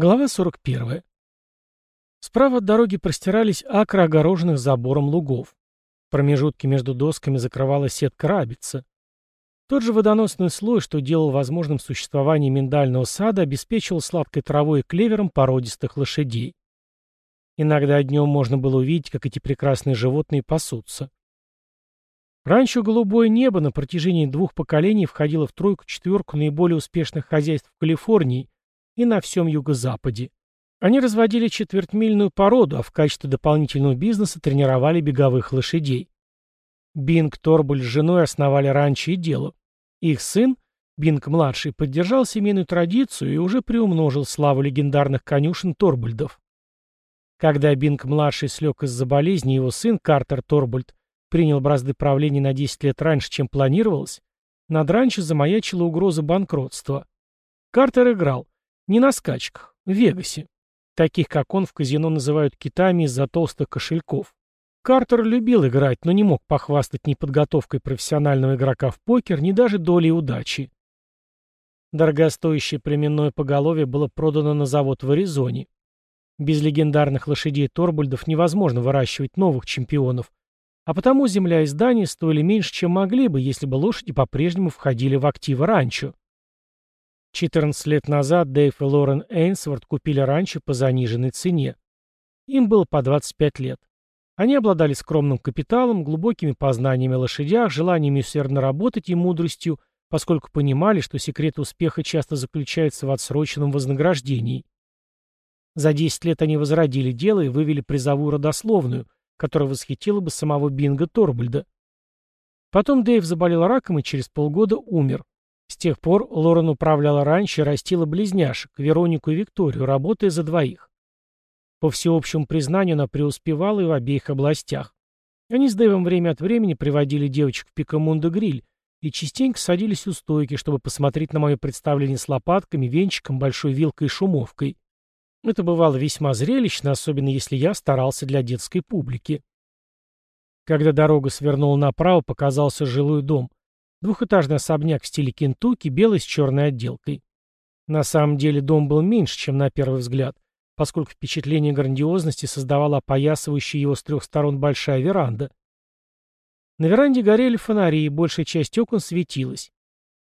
Глава 41. Справа от дороги простирались акры огороженных забором лугов. Промежутки между досками закрывала сетка рабица. Тот же водоносный слой, что делал возможным существование миндального сада, обеспечивал сладкой травой и клевером породистых лошадей. Иногда днем можно было увидеть, как эти прекрасные животные пасутся. Раньше «Голубое небо» на протяжении двух поколений входило в тройку-четверку наиболее успешных хозяйств в Калифорнии и на всем юго-западе. Они разводили четвертьмильную породу, а в качестве дополнительного бизнеса тренировали беговых лошадей. Бинг Торбуль с женой основали ранчо и дело. Их сын, Бинг-младший, поддержал семейную традицию и уже приумножил славу легендарных конюшен Торбульдов. Когда Бинг-младший слег из-за болезни, его сын, Картер Торбульд, принял бразды правления на 10 лет раньше, чем планировалось, над ранчо замаячила угроза банкротства. Картер играл, не на скачках, в Вегасе. Таких, как он, в казино называют китами из-за толстых кошельков. Картер любил играть, но не мог похвастать ни подготовкой профессионального игрока в покер, ни даже долей удачи. Дорогостоящее племенное поголовье было продано на завод в Аризоне. Без легендарных лошадей Торбульдов невозможно выращивать новых чемпионов, а потому земля и здания стоили меньше, чем могли бы, если бы лошади по-прежнему входили в активы ранчо. 14 лет назад Дэйв и Лорен Эйнсворт купили ранчо по заниженной цене. Им было по 25 лет. Они обладали скромным капиталом, глубокими познаниями о лошадях, желанием усердно работать и мудростью, поскольку понимали, что секрет успеха часто заключается в отсроченном вознаграждении. За 10 лет они возродили дело и вывели призовую родословную, которая восхитила бы самого Бинга Торбальда. Потом Дэйв заболел раком и через полгода умер. С тех пор Лорен управляла раньше и растила близняшек, Веронику и Викторию, работая за двоих. По всеобщему признанию она преуспевала и в обеих областях. Они с Дэвом время от времени приводили девочек в Пикамунда гриль и частенько садились у стойки, чтобы посмотреть на мое представление с лопатками, венчиком, большой вилкой и шумовкой. Это бывало весьма зрелищно, особенно если я старался для детской публики. Когда дорога свернула направо, показался жилой дом. Двухэтажный особняк в стиле Кентукки, белый с черной отделкой. На самом деле дом был меньше, чем на первый взгляд, поскольку впечатление грандиозности создавала опоясывающая его с трех сторон большая веранда. На веранде горели фонари, и большая часть окон светилась.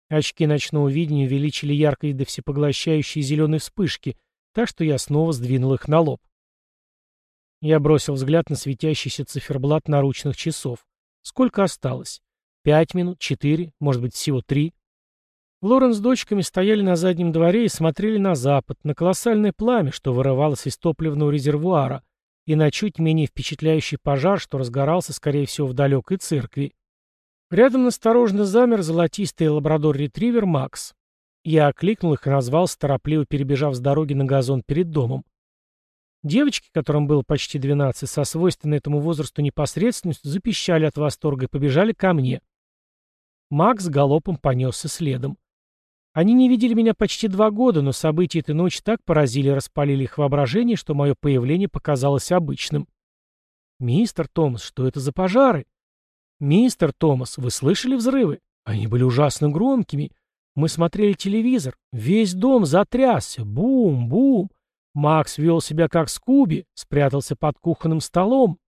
Очки ночного видения увеличили яркость до всепоглощающей зеленой вспышки, так что я снова сдвинул их на лоб. Я бросил взгляд на светящийся циферблат наручных часов. Сколько осталось? Пять минут, четыре, может быть, всего три. Лорен с дочками стояли на заднем дворе и смотрели на запад, на колоссальное пламя, что вырывалось из топливного резервуара, и на чуть менее впечатляющий пожар, что разгорался, скорее всего, в далекой церкви. Рядом настороженно замер золотистый лабрадор-ретривер Макс. Я окликнул их и назвал, торопливо перебежав с дороги на газон перед домом. Девочки, которым было почти 12, со свойственной этому возрасту непосредственностью, запищали от восторга и побежали ко мне. Макс галопом понесся следом. Они не видели меня почти два года, но события этой ночи так поразили и распалили их воображение, что мое появление показалось обычным. «Мистер Томас, что это за пожары?» «Мистер Томас, вы слышали взрывы? Они были ужасно громкими. Мы смотрели телевизор. Весь дом затрясся. Бум-бум. Макс вел себя как Скуби, спрятался под кухонным столом.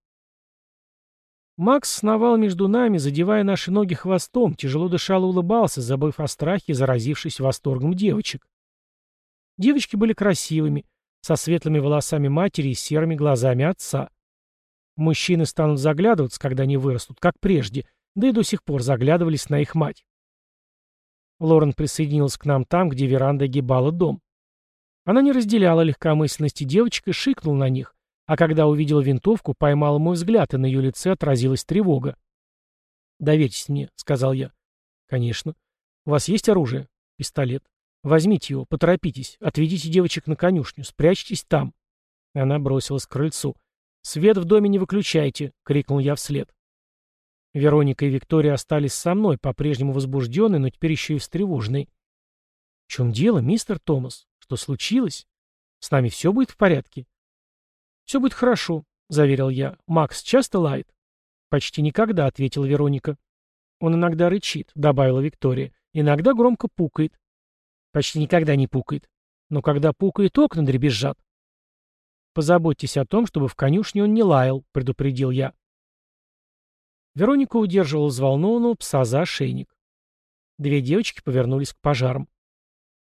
Макс сновал между нами, задевая наши ноги хвостом, тяжело дышал и улыбался, забыв о страхе, заразившись восторгом девочек. Девочки были красивыми, со светлыми волосами матери и серыми глазами отца. Мужчины станут заглядываться, когда они вырастут, как прежде, да и до сих пор заглядывались на их мать. Лорен присоединился к нам там, где веранда огибала дом. Она не разделяла легкомысленности девочек и шикнула на них, а когда увидела винтовку, поймала мой взгляд, и на ее лице отразилась тревога. «Доверьтесь мне», — сказал я. «Конечно. У вас есть оружие?» «Пистолет. Возьмите его, поторопитесь, отведите девочек на конюшню, спрячьтесь там». Она бросилась к крыльцу. «Свет в доме не выключайте!» — крикнул я вслед. Вероника и Виктория остались со мной, по-прежнему возбужденные, но теперь еще и встревоженные. «В чем дело, мистер Томас? Что случилось? С нами все будет в порядке?» «Все будет хорошо», — заверил я. «Макс часто лает?» «Почти никогда», — ответила Вероника. «Он иногда рычит», — добавила Виктория. «Иногда громко пукает». «Почти никогда не пукает». Но когда пукает окна дребезжат... «Позаботьтесь о том, чтобы в конюшне он не лаял», — предупредил я. Вероника удерживала взволнованного пса за ошейник. Две девочки повернулись к пожарам.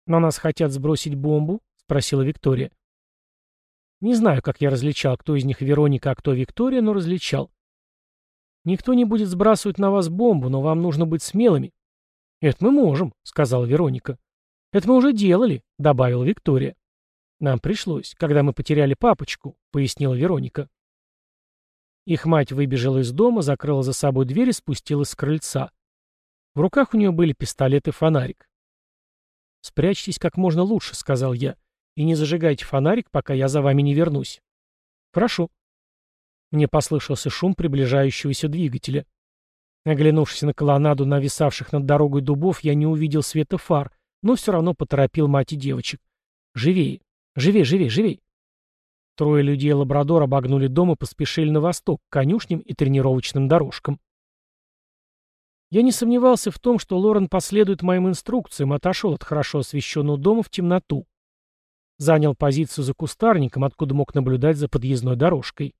«На нас хотят сбросить бомбу?» — спросила Виктория. Не знаю, как я различал, кто из них Вероника, а кто Виктория, но различал. «Никто не будет сбрасывать на вас бомбу, но вам нужно быть смелыми». «Это мы можем», — сказала Вероника. «Это мы уже делали», — добавила Виктория. «Нам пришлось, когда мы потеряли папочку», — пояснила Вероника. Их мать выбежала из дома, закрыла за собой дверь и спустилась с крыльца. В руках у нее были пистолет и фонарик. «Спрячьтесь как можно лучше», — сказал я, — «и не зажигайте фонарик, пока я за вами не вернусь». «Хорошо». Мне послышался шум приближающегося двигателя. Оглянувшись на колоннаду нависавших над дорогой дубов, я не увидел света фар, но все равно поторопил мать и девочек. «Живее! Живее, живее, живее!» Трое людей лабрадор обогнули дом и поспешили на восток, к конюшням и тренировочным дорожкам. Я не сомневался в том, что Лорен последует моим инструкциям, отошел от хорошо освещенного дома в темноту. Занял позицию за кустарником, откуда мог наблюдать за подъездной дорожкой.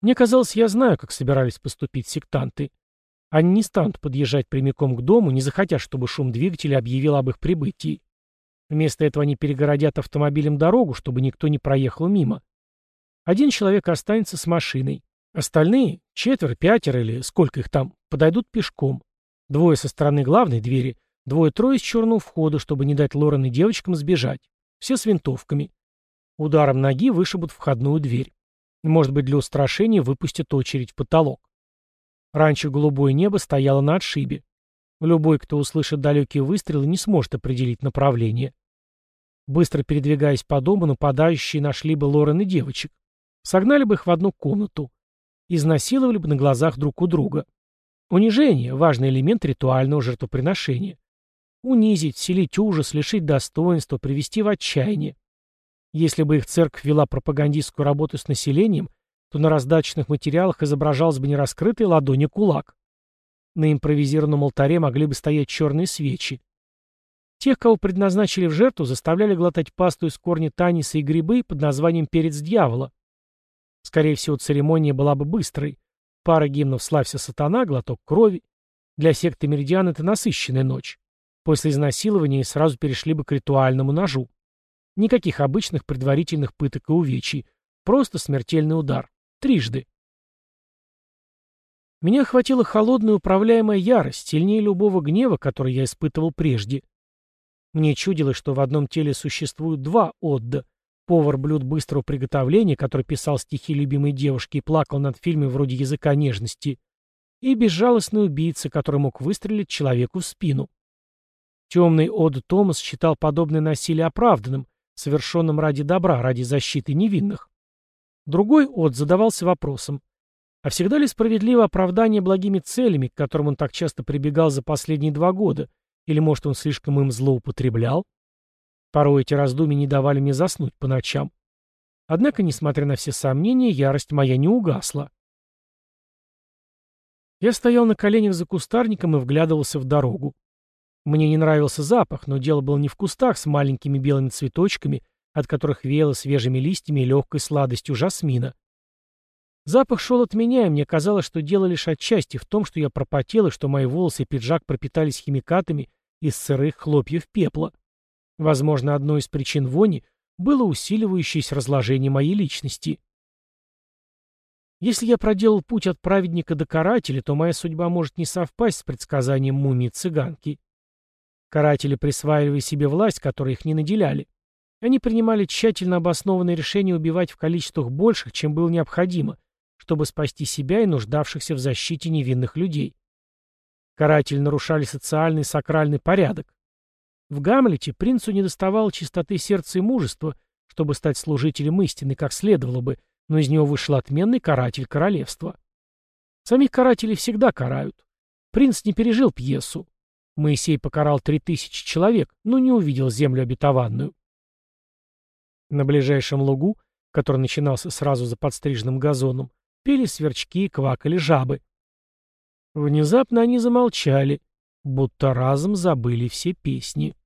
Мне казалось, я знаю, как собирались поступить сектанты. Они не станут подъезжать прямиком к дому, не захотят, чтобы шум двигателя объявил об их прибытии. Вместо этого они перегородят автомобилем дорогу, чтобы никто не проехал мимо. Один человек останется с машиной. Остальные, четверо, пятеро или сколько их там, подойдут пешком. Двое со стороны главной двери, двое-трое с черного входа, чтобы не дать Лорен и девочкам сбежать. Все с винтовками. Ударом ноги вышибут входную дверь. Может быть, для устрашения выпустят очередь в потолок. Раньше голубое небо стояло на отшибе. Любой, кто услышит далекие выстрелы, не сможет определить направление. Быстро передвигаясь по дому, нападающие нашли бы Лорен и девочек. Согнали бы их в одну комнату. Изнасиловали бы на глазах друг у друга. Унижение – важный элемент ритуального жертвоприношения. Унизить, вселить ужас, лишить достоинства, привести в отчаяние. Если бы их церковь вела пропагандистскую работу с населением, то на раздачных материалах изображалась бы не а кулак. На импровизированном алтаре могли бы стоять черные свечи. Тех, кого предназначили в жертву, заставляли глотать пасту из корня таниса и грибы под названием «перец дьявола». Скорее всего, церемония была бы быстрой. Пара гимнов «Славься, сатана», глоток крови. Для секты Меридиан это насыщенная ночь. После изнасилования сразу перешли бы к ритуальному ножу. Никаких обычных предварительных пыток и увечий. Просто смертельный удар. Трижды. Меня охватила холодная управляемая ярость, сильнее любого гнева, который я испытывал прежде. Мне чудилось, что в одном теле существуют два Отда. Повар блюд быстрого приготовления, который писал стихи любимой девушки и плакал над фильмом вроде «Языка нежности», и безжалостный убийца, который мог выстрелить человеку в спину. Темный Од Томас считал подобное насилие оправданным, совершенным ради добра, ради защиты невинных. Другой Од задавался вопросом, а всегда ли справедливо оправдание благими целями, к которым он так часто прибегал за последние два года, или, может, он слишком им злоупотреблял? Порой эти раздумья не давали мне заснуть по ночам. Однако, несмотря на все сомнения, ярость моя не угасла. Я стоял на коленях за кустарником и вглядывался в дорогу. Мне не нравился запах, но дело было не в кустах с маленькими белыми цветочками, от которых веяло свежими листьями и легкой сладостью жасмина. Запах шел от меня, и мне казалось, что дело лишь отчасти в том, что я пропотел и что мои волосы и пиджак пропитались химикатами из сырых хлопьев пепла. Возможно, одной из причин вони было усиливающееся разложение моей личности. Если я проделал путь от праведника до карателя, то моя судьба может не совпасть с предсказанием мумии цыганки. Каратели присваивали себе власть, которой их не наделяли. Они принимали тщательно обоснованные решения убивать в количествах больших, чем было необходимо, чтобы спасти себя и нуждавшихся в защите невинных людей. Каратели нарушали социальный и сакральный порядок. В Гамлете принцу недоставало чистоты сердца и мужества, чтобы стать служителем истины, как следовало бы, но из него вышел отменный каратель королевства. Самих карателей всегда карают. Принц не пережил пьесу. Моисей покарал три тысячи человек, но не увидел землю обетованную. На ближайшем лугу, который начинался сразу за подстриженным газоном, Пели сверчки, квакали жабы. Внезапно они замолчали, будто разом забыли все песни.